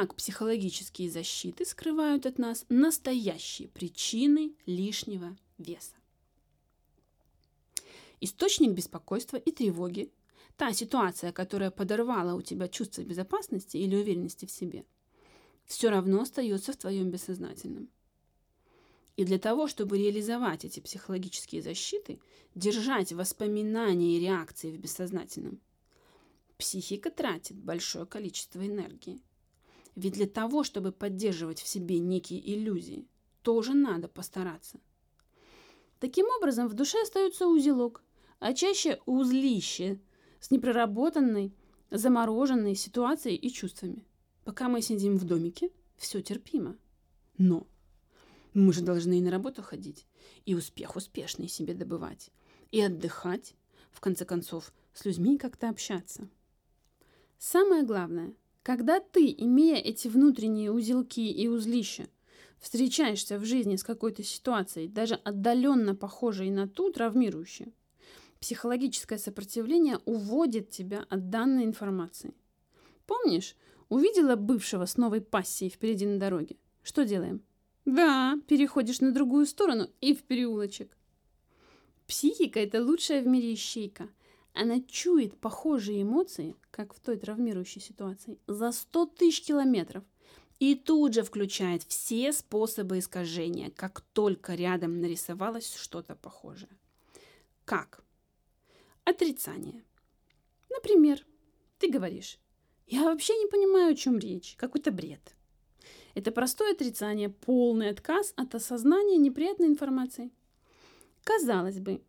как психологические защиты скрывают от нас настоящие причины лишнего веса. Источник беспокойства и тревоги – та ситуация, которая подорвала у тебя чувство безопасности или уверенности в себе, все равно остается в твоем бессознательном. И для того, чтобы реализовать эти психологические защиты, держать воспоминания и реакции в бессознательном, психика тратит большое количество энергии. Ведь для того, чтобы поддерживать в себе некие иллюзии, тоже надо постараться. Таким образом, в душе остается узелок, а чаще узлище с непроработанной, замороженной ситуацией и чувствами. Пока мы сидим в домике, все терпимо. Но мы же должны и на работу ходить, и успех успешный себе добывать, и отдыхать, в конце концов, с людьми как-то общаться. Самое главное, когда ты, имея эти внутренние узелки и узлища, встречаешься в жизни с какой-то ситуацией, даже отдаленно похожей на ту, травмирующую, психологическое сопротивление уводит тебя от данной информации. Помнишь, увидела бывшего с новой пассией впереди на дороге? Что делаем? Да, переходишь на другую сторону и в переулочек. Психика – это лучшая в мире ищейка. Она чует похожие эмоции, как в той травмирующей ситуации, за 100 тысяч километров – и тут же включает все способы искажения, как только рядом нарисовалось что-то похожее. Как? Отрицание. Например, ты говоришь, я вообще не понимаю, о чем речь, какой-то бред. Это простое отрицание, полный отказ от осознания неприятной информации. Казалось бы,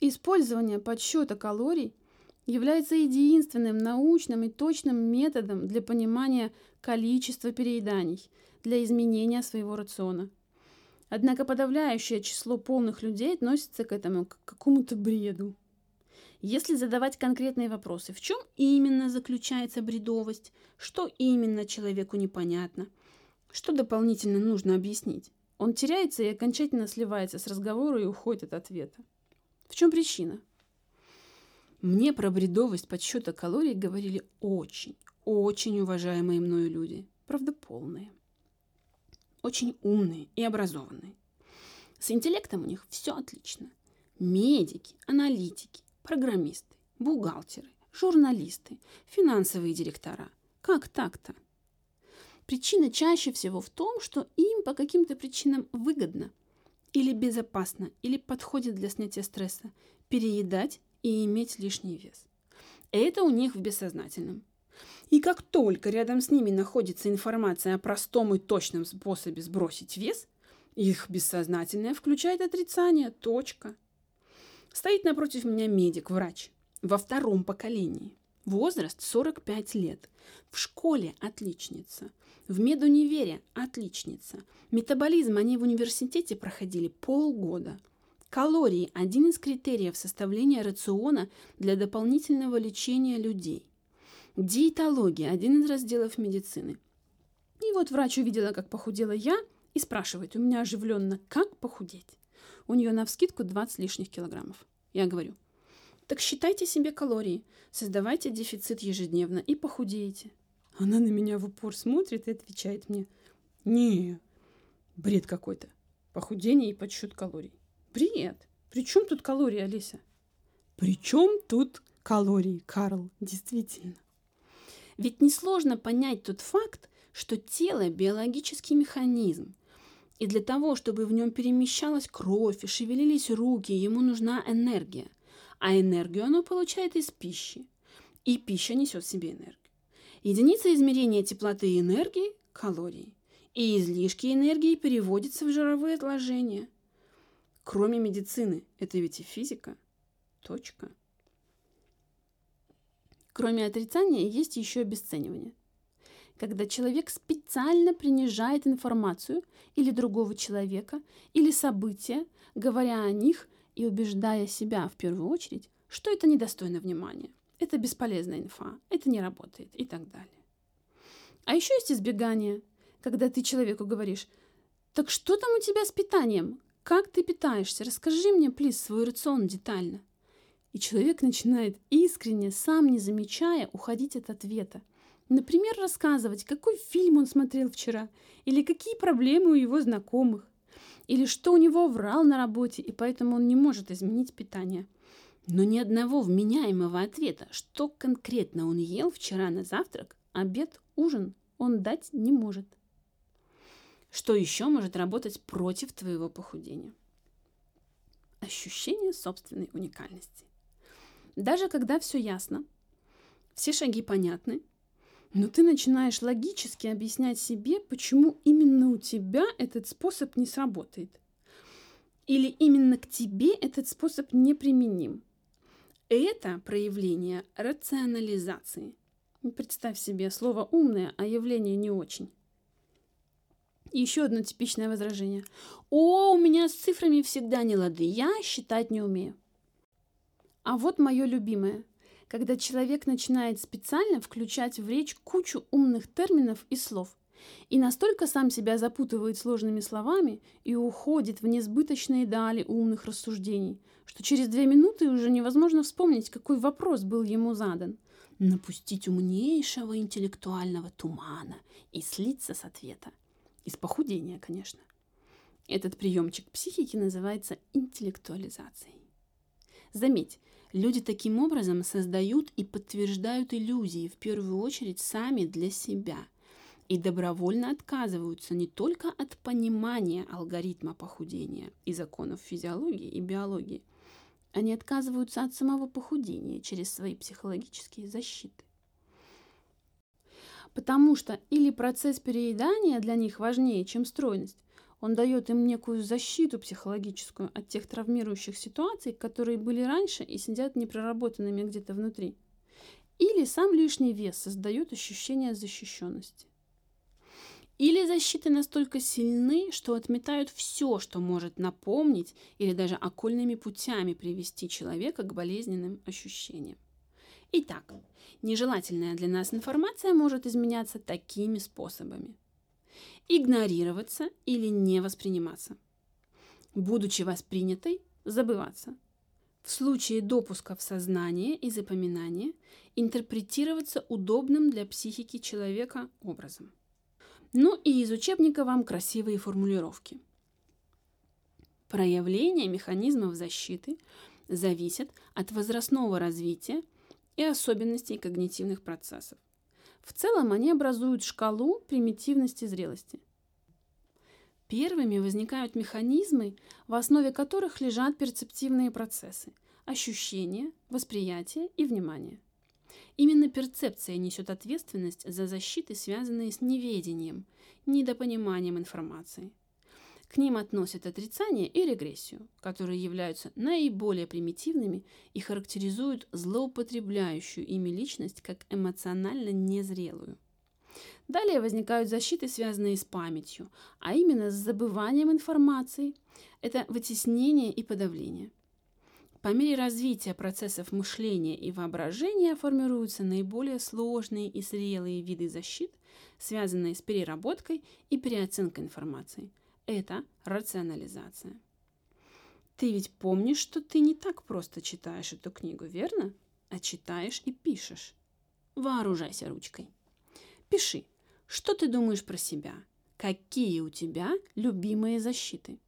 использование подсчета калорий – является единственным научным и точным методом для понимания количества перееданий, для изменения своего рациона. Однако подавляющее число полных людей относится к этому к какому-то бреду. Если задавать конкретные вопросы, в чем именно заключается бредовость, что именно человеку непонятно, что дополнительно нужно объяснить, он теряется и окончательно сливается с разговора и уходит от ответа. В чем причина? Мне про бредовость подсчета калорий говорили очень, очень уважаемые мною люди. Правда, полные. Очень умные и образованные. С интеллектом у них все отлично. Медики, аналитики, программисты, бухгалтеры, журналисты, финансовые директора. Как так-то? Причина чаще всего в том, что им по каким-то причинам выгодно или безопасно, или подходит для снятия стресса переедать и иметь лишний вес. Это у них в бессознательном. И как только рядом с ними находится информация о простом и точном способе сбросить вес, их бессознательное включает отрицание. Точка. Стоит напротив меня медик, врач. Во втором поколении. Возраст 45 лет. В школе отличница. В медунивере отличница. Метаболизм они в университете проходили полгода – Калории – один из критериев составления рациона для дополнительного лечения людей. Диетология – один из разделов медицины. И вот врач увидела, как похудела я, и спрашивает у меня оживленно, как похудеть. У нее на вскидку 20 лишних килограммов. Я говорю, так считайте себе калории, создавайте дефицит ежедневно и похудеете. Она на меня в упор смотрит и отвечает мне, не, бред какой-то, похудение и подсчет калорий. Бред. При чем тут калории, Алиса? При чем тут калории, Карл? Действительно. Ведь несложно понять тот факт, что тело – биологический механизм. И для того, чтобы в нем перемещалась кровь и шевелились руки, ему нужна энергия. А энергию оно получает из пищи. И пища несет в себе энергию. Единица измерения теплоты и энергии – калории. И излишки энергии переводятся в жировые отложения – Кроме медицины, это ведь и физика. Точка. Кроме отрицания, есть еще обесценивание. Когда человек специально принижает информацию или другого человека, или события, говоря о них и убеждая себя в первую очередь, что это недостойно внимания, это бесполезная инфа, это не работает и так далее. А еще есть избегание, когда ты человеку говоришь, так что там у тебя с питанием? Как ты питаешься? Расскажи мне, плиз, свой рацион детально. И человек начинает искренне, сам не замечая, уходить от ответа. Например, рассказывать, какой фильм он смотрел вчера, или какие проблемы у его знакомых, или что у него врал на работе, и поэтому он не может изменить питание. Но ни одного вменяемого ответа, что конкретно он ел вчера на завтрак, обед, ужин, он дать не может. Что еще может работать против твоего похудения? Ощущение собственной уникальности. Даже когда все ясно, все шаги понятны, но ты начинаешь логически объяснять себе, почему именно у тебя этот способ не сработает. Или именно к тебе этот способ неприменим. Это проявление рационализации. Представь себе, слово умное, а явление не очень. Еще одно типичное возражение. О, у меня с цифрами всегда не лады, я считать не умею. А вот мое любимое – когда человек начинает специально включать в речь кучу умных терминов и слов и настолько сам себя запутывает сложными словами и уходит в несбыточные дали умных рассуждений, что через две минуты уже невозможно вспомнить, какой вопрос был ему задан. Напустить умнейшего интеллектуального тумана и слиться с ответа. Из похудения, конечно. Этот приемчик психики называется интеллектуализацией. Заметь, Люди таким образом создают и подтверждают иллюзии, в первую очередь, сами для себя и добровольно отказываются не только от понимания алгоритма похудения и законов физиологии и биологии, они отказываются от самого похудения через свои психологические защиты. Потому что или процесс переедания для них важнее, чем стройность, он дает им некую защиту психологическую от тех травмирующих ситуаций, которые были раньше и сидят непроработанными где-то внутри. Или сам лишний вес создает ощущение защищенности. Или защиты настолько сильны, что отметают все, что может напомнить или даже окольными путями привести человека к болезненным ощущениям. Итак, нежелательная для нас информация может изменяться такими способами – игнорироваться или не восприниматься. Будучи воспринятой, забываться. В случае допуска в сознание и запоминания интерпретироваться удобным для психики человека образом. Ну и из учебника вам красивые формулировки. Проявление механизмов защиты зависит от возрастного развития и особенностей когнитивных процессов. В целом они образуют шкалу примитивности зрелости. Первыми возникают механизмы, в основе которых лежат перцептивные процессы – ощущения, восприятие и внимание. Именно перцепция несет ответственность за защиты, связанные с неведением, недопониманием информации – к ним относят отрицание и регрессию, которые являются наиболее примитивными и характеризуют злоупотребляющую ими личность как эмоционально незрелую. Далее возникают защиты, связанные с памятью, а именно с забыванием информации. Это вытеснение и подавление. По мере развития процессов мышления и воображения формируются наиболее сложные и зрелые виды защит, связанные с переработкой и переоценкой информации – это рационализация. Ты ведь помнишь, что ты не так просто читаешь эту книгу, верно? А читаешь и пишешь. Вооружайся ручкой. Пиши, что ты думаешь про себя, какие у тебя любимые защиты.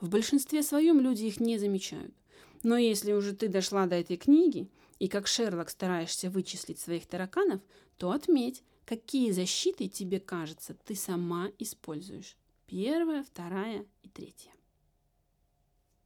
В большинстве своем люди их не замечают. Но если уже ты дошла до этой книги и как Шерлок стараешься вычислить своих тараканов, то отметь, какие защиты тебе кажется ты сама используешь. Первая, вторая и третья.